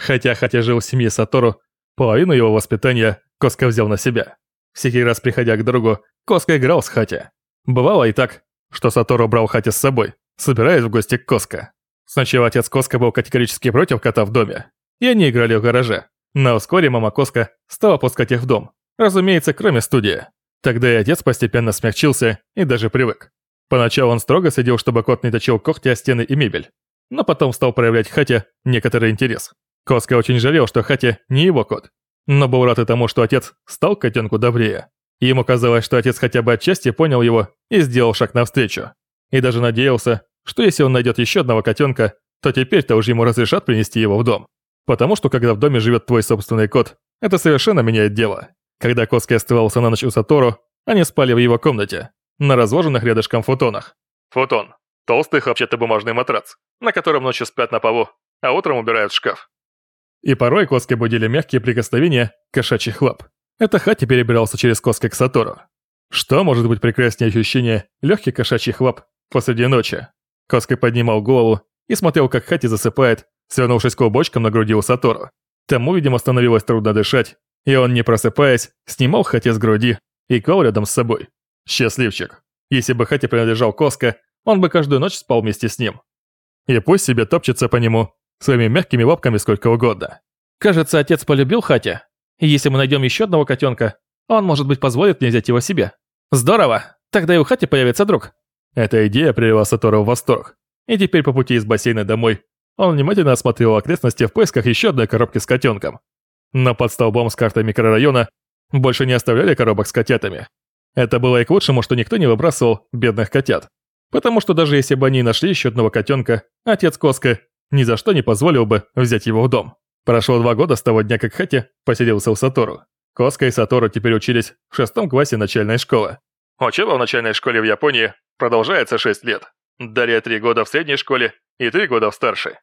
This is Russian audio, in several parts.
Хотя Хати жил в семье Сатору, половину его воспитания Коска взял на себя. Всякий раз приходя к другу, Коска играл с Хати. Бывало и так, что Сатору брал Хати с собой, собираясь в гости к Коска. Сначала отец Коска был категорически против кота в доме, и они играли в гараже. Но вскоре мама Коска стала пускать их в дом. Разумеется, кроме студии. Тогда и отец постепенно смягчился и даже привык. Поначалу он строго следил, чтобы кот не точил когти о стены и мебель. Но потом стал проявлять Хате некоторый интерес. Коска очень жалел, что Хате не его кот. Но был рад и тому, что отец стал котенку добрее. Ему казалось, что отец хотя бы отчасти понял его и сделал шаг навстречу. И даже надеялся, что если он найдет еще одного котенка, то теперь-то уже ему разрешат принести его в дом. Потому что когда в доме живет твой собственный кот, это совершенно меняет дело. Когда Коски оставался на ночь у Сатору, они спали в его комнате, на разложенных рядышком футонах. Футон. Толстый хлопчатобумажный матрац, на котором ночью спят на полу, а утром убирают в шкаф. И порой Коски будили мягкие прикосновения кошачьих лап. Это Хати перебирался через Коски к Сатору. Что может быть прекраснее ощущения легких кошачьих лап посреди ночи? Коски поднимал голову и смотрел, как Хати засыпает, свернувшись клубочком на груди у Сатору. Тому, видимо, становилось трудно дышать, и он, не просыпаясь, снимал Хати с груди и клал рядом с собой. Счастливчик. Если бы Хати принадлежал Коска, он бы каждую ночь спал вместе с ним. И пусть себе топчется по нему своими мягкими лапками сколько угодно. Кажется, отец полюбил Хати. И если мы найдем еще одного котенка, он, может быть, позволит мне взять его себе. Здорово! Тогда и у Хати появится друг. Эта идея привела Сатору в восторг. И теперь по пути из бассейна домой он внимательно осмотрел окрестности в поисках еще одной коробки с котенком. Но под столбом с картой микрорайона больше не оставляли коробок с котятами. Это было и к лучшему, что никто не выбрасывал бедных котят. Потому что даже если бы они нашли еще одного котенка, отец Коска ни за что не позволил бы взять его в дом. Прошло два года с того дня, как Хати поселился в Сатору. Коска и Сатору теперь учились в шестом классе начальной школы. Учеба в начальной школе в Японии продолжается 6 лет. Далее 3 года в средней школе и 3 года в старшей.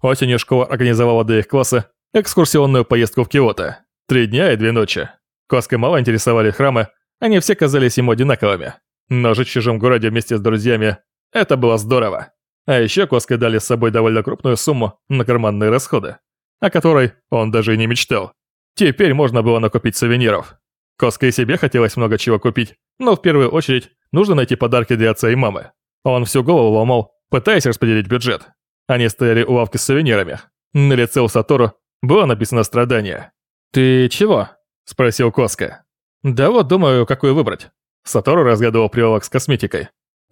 Осенью школа организовала для их класса экскурсионную поездку в Киото. Три дня и две ночи. Коска мало интересовали храмы, они все казались ему одинаковыми. Но жить в чужом городе вместе с друзьями – это было здорово. А еще Коске дали с собой довольно крупную сумму на карманные расходы, о которой он даже и не мечтал. Теперь можно было накупить сувениров. Коске и себе хотелось много чего купить, но в первую очередь нужно найти подарки для отца и мамы. Он всю голову ломал, пытаясь распределить бюджет. Они стояли у лавки с сувенирами. На лице у Сатору было написано страдание. «Ты чего?» – спросил Коска. «Да вот думаю, какую выбрать». Сатору разгадывал прилавок с косметикой,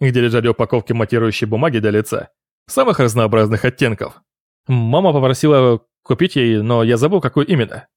где лежали упаковки матирующей бумаги для лица, самых разнообразных оттенков. Мама попросила купить ей, но я забыл, какую именно.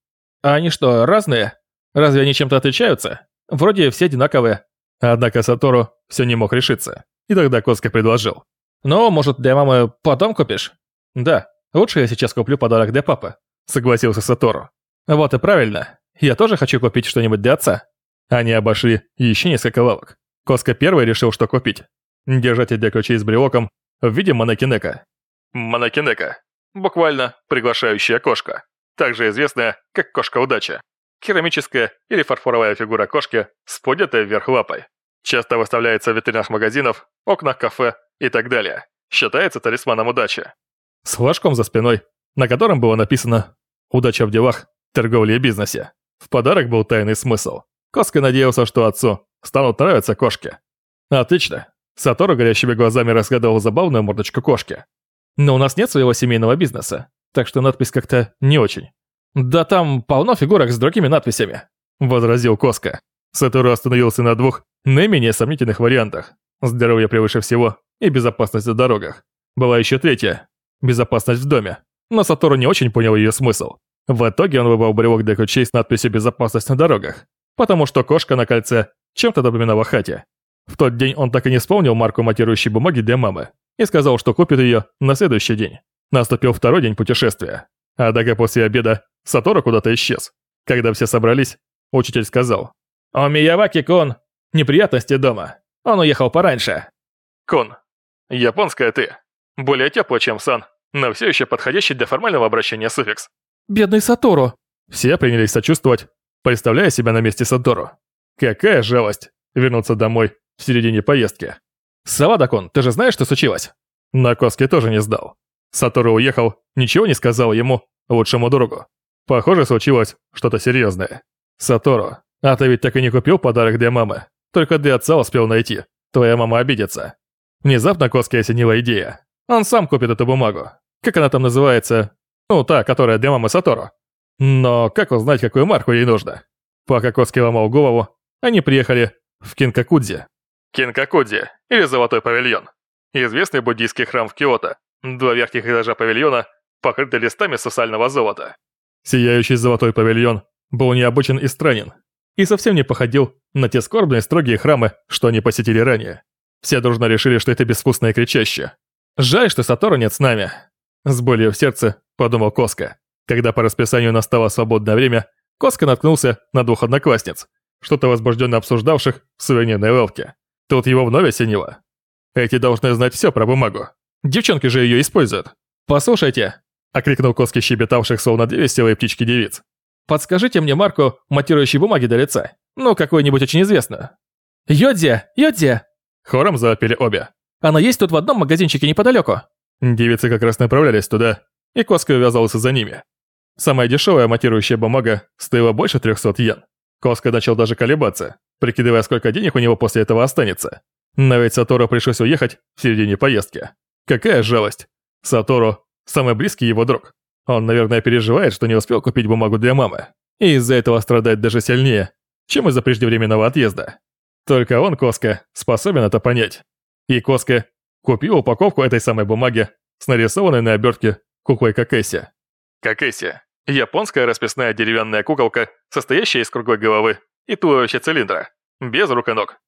А они что, разные? Разве они чем-то отличаются? Вроде все одинаковые. Однако Сатору все не мог решиться. И тогда Коска предложил. «Ну, может, для мамы потом купишь?» «Да, лучше я сейчас куплю подарок для папы», — согласился Сатору. «Вот и правильно. Я тоже хочу купить что-нибудь для отца». Они обошли еще несколько лавок. Коска первый решил, что купить. Держатель для ключей с брелоком в виде манекенека. Манекенека. Буквально приглашающая кошка. Также известная как кошка удачи. Керамическая или фарфоровая фигура кошки с поднятой вверх лапой. Часто выставляется в витринах магазинов, окнах кафе и так далее. Считается талисманом удачи. С флажком за спиной, на котором было написано «Удача в делах, торговле и бизнесе». В подарок был тайный смысл. Коска надеялся, что отцу станут нравиться кошки. Отлично. Сатору горящими глазами разгадывал забавную мордочку кошки. Но у нас нет своего семейного бизнеса, так что надпись как-то не очень. Да там полно фигурок с другими надписями, возразил Коска. Сатору остановился на двух наименее сомнительных вариантах. Здоровье превыше всего и безопасность на дорогах. Была еще третья – безопасность в доме. Но Сатору не очень понял ее смысл. В итоге он выбрал брелок для ключей с надписью «Безопасность на дорогах», потому что кошка на кольце чем-то напоминала Хате. В тот день он так и не вспомнил марку матирующей бумаги для мамы и сказал, что купит ее на следующий день. Наступил второй день путешествия. Однако после обеда Сатору куда-то исчез. Когда все собрались, учитель сказал. «У Мияваки-кун неприятности дома. Он уехал пораньше». «Кун, японская ты. Более теплая, чем сан, но все еще подходящий для формального обращения суффикс». «Бедный Сатору». Все принялись сочувствовать, представляя себя на месте Сатору. Какая жалость вернуться домой в середине поездки. «Савадакон, ты же знаешь, что случилось?» Накоски тоже не сдал. Сатору уехал, ничего не сказал ему, лучшему другу. Похоже, случилось что-то серьезное. Сатору, а ты ведь так и не купил подарок для мамы. Только для отца успел найти. Твоя мама обидится. Внезапно Коски осенила идея. Он сам купит эту бумагу. Как она там называется? Ну, та, которая для мамы Сатору. Но как узнать, какую марку ей нужно? Пока Коски ломал голову, они приехали в Кинкакудзи. Кинкакудзи, или Золотой павильон. Известный буддийский храм в Киото. Два верхних этажа павильона покрыты листами сусального золота. Сияющий золотой павильон был необычен и странен, и совсем не походил на те скорбные строгие храмы, что они посетили ранее. Все дружно решили, что это безвкусное кричаще. «Жаль, что Сатору нет с нами», — с болью в сердце подумал Коска. Когда по расписанию настало свободное время, Коска наткнулся на двух одноклассниц, что-то возбужденно обсуждавших в сувенирной лавке. Тут его вновь осенило. Эти должны знать все про бумагу. Девчонки же ее используют. «Послушайте», — окликнул Коски щебетавших словно две веселые птички девиц. «Подскажите мне марку матирующей бумаги для лица. Ну, какой-нибудь очень известную». «Йодзи! Йодзи!» Хором завопили обе. «Она есть тут в одном магазинчике неподалеку». Девицы как раз направлялись туда, и Коска увязался за ними. Самая дешевая матирующая бумага стоила больше 300 йен. Коска начал даже колебаться, прикидывая, сколько денег у него после этого останется. Но ведь Сатору пришлось уехать в середине поездки. Какая жалость. Сатору – самый близкий его друг. Он, наверное, переживает, что не успел купить бумагу для мамы. И из-за этого страдает даже сильнее, чем из-за преждевременного отъезда. Только он, Коска, способен это понять. И Коска купил упаковку этой самой бумаги с нарисованной на обертке куклой Какеси. Какеси – японская расписная деревянная куколка, состоящая из круглой головы и туловища цилиндра, без рук и ног.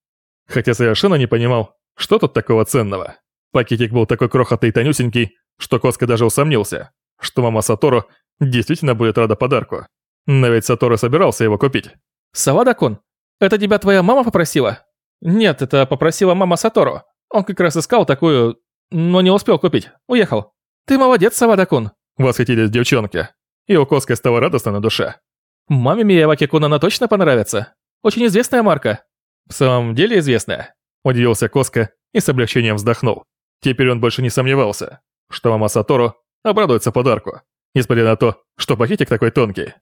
Хотя совершенно не понимал, что тут такого ценного. Пакетик был такой крохотный и тонюсенький, что Коска даже усомнился, что мама Сатору действительно будет рада подарку. Но ведь Сатору собирался его купить. «Савада-кун, это тебя твоя мама попросила?» «Нет, это попросила мама Сатору. Он как раз искал такую, но не успел купить. Уехал». «Ты молодец, Савада-кун», — восхитились девчонки. И у Коски стало радостно на душе. «Маме Мияваки-кун она точно понравится. Очень известная марка». «В самом деле известная?» – удивился Коска и с облегчением вздохнул. Теперь он больше не сомневался, что мама Сатору обрадуется подарку, несмотря на то, что пакетик такой тонкий.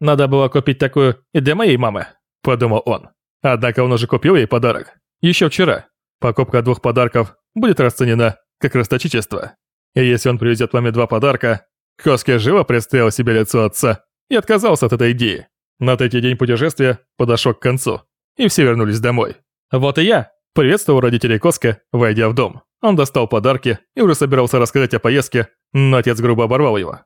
«Надо было купить такую и для моей мамы», – подумал он. Однако он уже купил ей подарок. Еще вчера. Покупка двух подарков будет расценена как расточительство. И если он привезет маме два подарка, Коски живо представил себе лицо отца и отказался от этой идеи. На третий день путешествия подошел к концу, и все вернулись домой. Вот и я приветствовал родителей Коска, войдя в дом. Он достал подарки и уже собирался рассказать о поездке, но отец грубо оборвал его.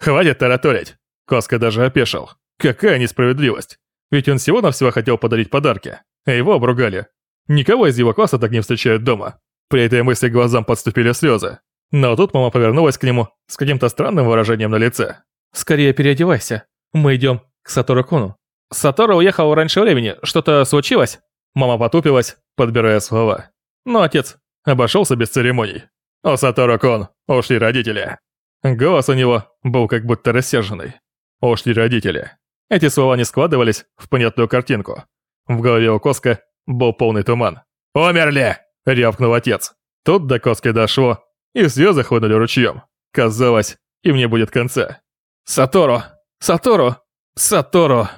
«Хватит тараторить!» Коска даже опешил. Какая несправедливость! Ведь он всего-навсего хотел подарить подарки, а его обругали. Никого из его класса так не встречают дома. При этой мысли глазам подступили слезы. Но тут мама повернулась к нему с каким-то странным выражением на лице. «Скорее переодевайся. Мы идем к Сатору Куну». «Сатору уехал раньше времени. Что-то случилось?» Мама потупилась, подбирая слова. Но отец обошелся без церемоний. «О, Сатору Кун, ушли родители». Голос у него был как будто рассерженный. «Ушли родители». Эти слова не складывались в понятную картинку. В голове у Коска был полный туман. «Умерли!» – рявкнул отец. Тут до Коски дошло, и слезы хлынули ручьем. Казалось, им не будет конца. «Сатору! Сатору! Сатору!»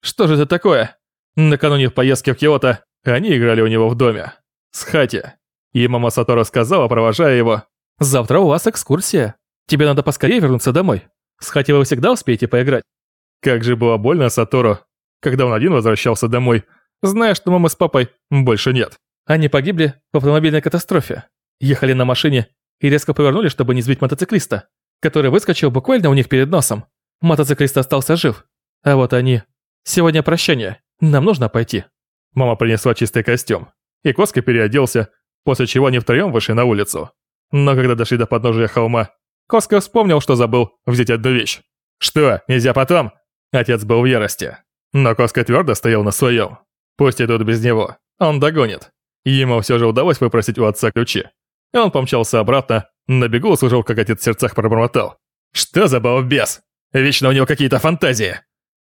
Что же это такое? Накануне в поездке в Киото они играли у него в доме. С Хати. И мама Сатору сказала, провожая его. «Завтра у вас экскурсия. Тебе надо поскорее вернуться домой. С Хати вы всегда успеете поиграть». Как же было больно Сатору, когда он один возвращался домой, зная, что мамы с папой больше нет. Они погибли в автомобильной катастрофе. Ехали на машине и резко повернули, чтобы не сбить мотоциклиста, который выскочил буквально у них перед носом. Мотоциклист остался жив. А вот они Сегодня прощание. Нам нужно пойти». Мама принесла чистый костюм, и Коска переоделся, после чего они втроем вышли на улицу. Но когда дошли до подножия холма, Коска вспомнил, что забыл взять одну вещь. «Что, нельзя потом?» Отец был в ярости. Но Коска твердо стоял на своем. Пусть идут без него, он догонит. Ему все же удалось выпросить у отца ключи. И он помчался обратно, на бегу услышал, как отец в сердцах пробормотал. «Что за балбес? Вечно у него какие-то фантазии!»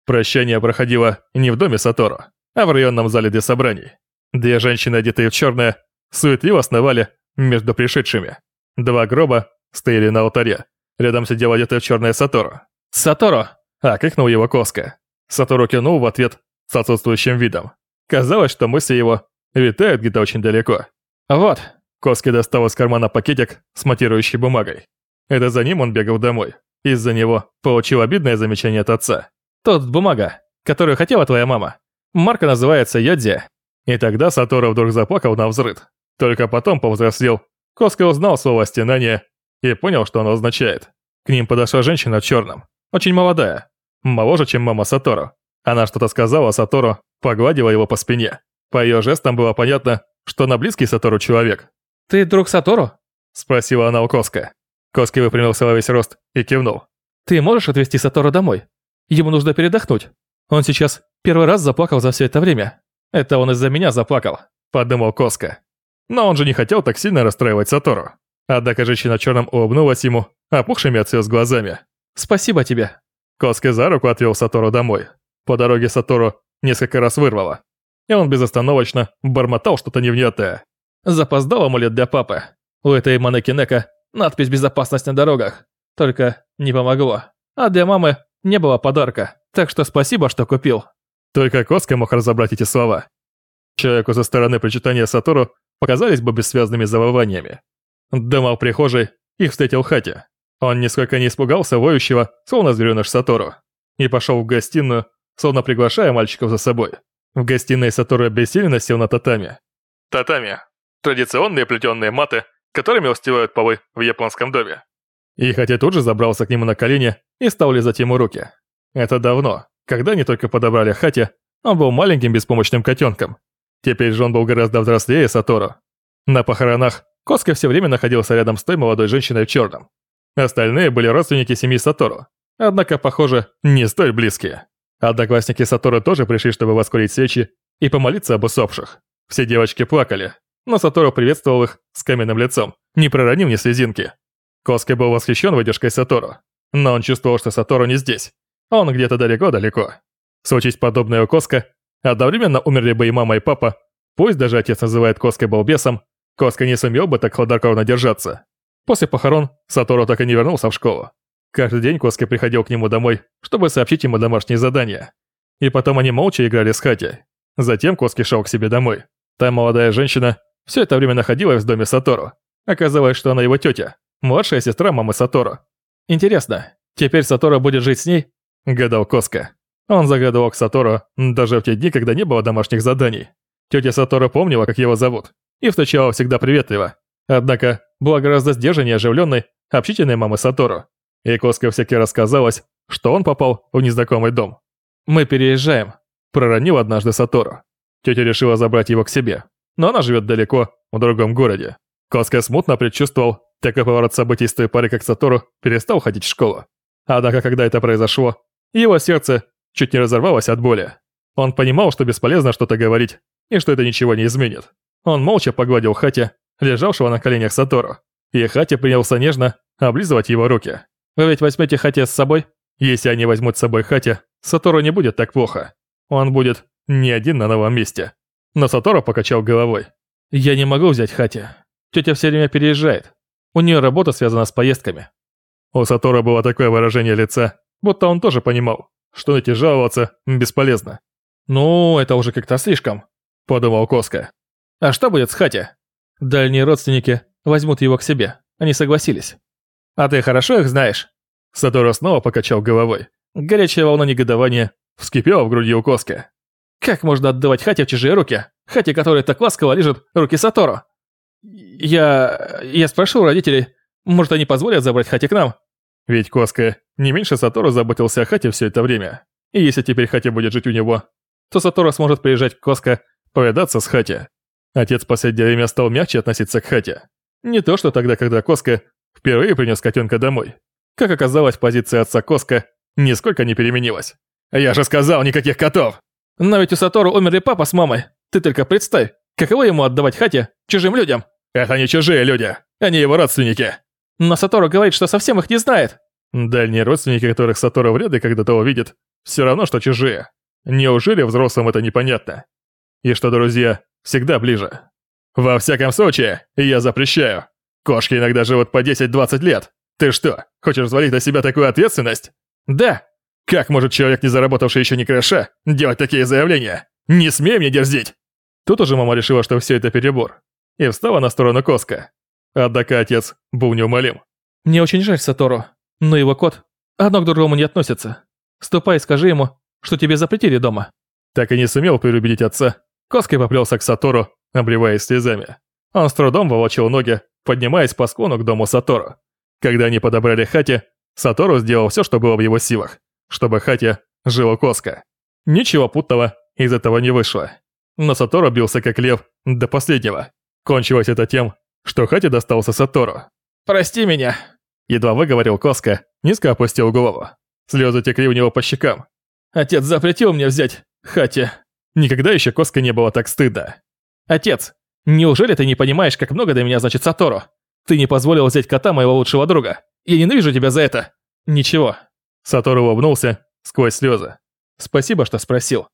Прощание проходило не в доме Сатору, а в районном зале для собраний. Две женщины, одетые в черное, суетливо сновали между пришедшими. Два гроба стояли на алтаре. Рядом сидел одетый в черное Сатору. «Саторо!» – окликнул его Коска. Сатору кивнул в ответ с отсутствующим видом. Казалось, что мысли его витают где-то очень далеко. «Вот». Коски достал из кармана пакетик с матирующей бумагой. Это за ним он бегал домой. Из-за него получил обидное замечание от отца. «Тут бумага, которую хотела твоя мама. Марка называется Йодзи». И тогда Сатору вдруг заплакал на взрыд. Только потом повзрослел. Коска узнал слово «стенание» и понял, что оно означает. К ним подошла женщина в черном. Очень молодая. Моложе, чем мама Сатору. Она что-то сказала Сатору, погладила его по спине. По ее жестам было понятно, что она близкий Сатору человек. «Ты друг Сатору?» Спросила она у Коска. Коски выпрямился во весь рост и кивнул. «Ты можешь отвезти Сатору домой? Ему нужно передохнуть. Он сейчас первый раз заплакал за все это время. Это он из-за меня заплакал», – подумал Коска. Но он же не хотел так сильно расстраивать Сатору. Однако женщина черном улыбнулась ему, опухшими от слез глазами. «Спасибо тебе». Коска за руку отвел Сатору домой. По дороге Сатору несколько раз вырвало. И он безостановочно бормотал что-то невнятное. Запоздал амулет для папы. У этой Манекинека надпись «Безопасность на дорогах». Только не помогло. А для мамы не было подарка, так что спасибо, что купил. Только Коска мог разобрать эти слова. Человеку со стороны прочитания Сатору показались бы бессвязными завываниями. Дома в прихожей их встретил Хати. Он нисколько не испугался воющего, словно зверёныш Сатору, и пошел в гостиную, словно приглашая мальчиков за собой. В гостиной Сатору обессиленно сел на татами. Татами – традиционные плетеные маты, которыми устилают полы в японском доме. И хотя тут же забрался к нему на колени и стал лизать ему руки. Это давно, когда они только подобрали Хати, он был маленьким беспомощным котенком. Теперь же он был гораздо взрослее Сатору. На похоронах Коска все время находился рядом с той молодой женщиной в черном. Остальные были родственники семьи Сатору, однако, похоже, не столь близкие. Одноклассники Сатору тоже пришли, чтобы воскурить свечи и помолиться об усопших. Все девочки плакали, но Сатору приветствовал их с каменным лицом, не проронив ни слезинки. Коска был восхищен выдержкой Сатору, но он чувствовал, что Сатору не здесь. Он где-то далеко-далеко. Случись подобное у Коска, одновременно умерли бы и мама, и папа, пусть даже отец называет Коской балбесом, Коска не сумел бы так хладнокровно держаться. После похорон Сатору так и не вернулся в школу. Каждый день Коска приходил к нему домой, чтобы сообщить ему домашние задания. И потом они молча играли с Хати. Затем Коски шел к себе домой. Там молодая женщина все это время находилась в доме Сатору. Оказалось, что она его тетя, младшая сестра мамы Сатору. «Интересно, теперь Сатору будет жить с ней?» – гадал Коска. Он загадывал к Сатору даже в те дни, когда не было домашних заданий. Тетя Сатору помнила, как его зовут, и встречала всегда приветливо. Однако была гораздо сдержаннее оживленной, общительной мамы Сатору. И Коска всякий раз казалось, что он попал в незнакомый дом. «Мы переезжаем», – проронил однажды Сатору. Тетя решила забрать его к себе, но она живет далеко, в другом городе. Коска смутно предчувствовал, такой поворот событий с той парой, как Сатору, перестал ходить в школу. Однако, когда это произошло, его сердце чуть не разорвалось от боли. Он понимал, что бесполезно что-то говорить, и что это ничего не изменит. Он молча погладил Хати, лежавшего на коленях Сатору, и Хати принялся нежно облизывать его руки. «Вы ведь возьмете Хати с собой?» Если они возьмут с собой Хати, Сатору не будет так плохо. Он будет не один на новом месте. Но Сатору покачал головой. «Я не могу взять Хати. Тетя все время переезжает. У нее работа связана с поездками». У Сатору было такое выражение лица, будто он тоже понимал, что на эти жаловаться бесполезно. «Ну, это уже как-то слишком», – подумал Коска. «А что будет с Хати?» «Дальние родственники возьмут его к себе. Они согласились». «А ты хорошо их знаешь?» Сатору снова покачал головой. Горячая волна негодования вскипела в груди у Коска. Как можно отдавать Хате в чужие руки? Хате, которая так ласково лежит руки Сатору. Я... я спрошу у родителей, может они позволят забрать Хати к нам? Ведь Коска не меньше Сатору заботился о Хате все это время. И если теперь Хати будет жить у него, то Сатору сможет приезжать к Коска повидаться с Хати. Отец в последнее время стал мягче относиться к Хате. Не то, что тогда, когда Коска впервые принес котенка домой. Как оказалось, позиция отца Коска нисколько не переменилась. «Я же сказал, никаких котов!» Но ведь у Сатору умерли папа с мамой. Ты только представь, каково ему отдавать хате чужим людям? Это не чужие люди, они его родственники. Но Сатору говорит, что совсем их не знает. Дальние родственники, которых Сатору вряд ли когда-то увидит, все равно, что чужие. Неужели взрослым это непонятно? И что друзья всегда ближе. Во всяком случае, я запрещаю. Кошки иногда живут по 10-20 лет. Ты что, хочешь взвалить на себя такую ответственность? Да. Как может человек, не заработавший еще ни кроша, делать такие заявления? Не смей мне дерзить! Тут уже мама решила, что все это перебор, и встала на сторону Коска. Однако отец был неумолим. Мне очень жаль Сатору, но его кот одно к другому не относится. Ступай и скажи ему, что тебе запретили дома. Так и не сумел переубедить отца. Коской поплелся к Сатору, обливаясь слезами. Он с трудом волочил ноги, поднимаясь по склону к дому Сатору. Когда они подобрали Хати, Сатору сделал все, что было в его силах, чтобы Хати жила Коска. Ничего путного из этого не вышло. Но Сатору бился как лев до последнего. Кончилось это тем, что Хати достался Сатору. «Прости меня», — едва выговорил Коска, низко опустил голову. Слезы текли у него по щекам. «Отец запретил мне взять Хати». Никогда еще Коска не было так стыдно. «Отец, неужели ты не понимаешь, как много для меня значит Сатору? Ты не позволил взять кота моего лучшего друга. Я ненавижу тебя за это. Ничего». Сатору улыбнулся сквозь слезы. «Спасибо, что спросил.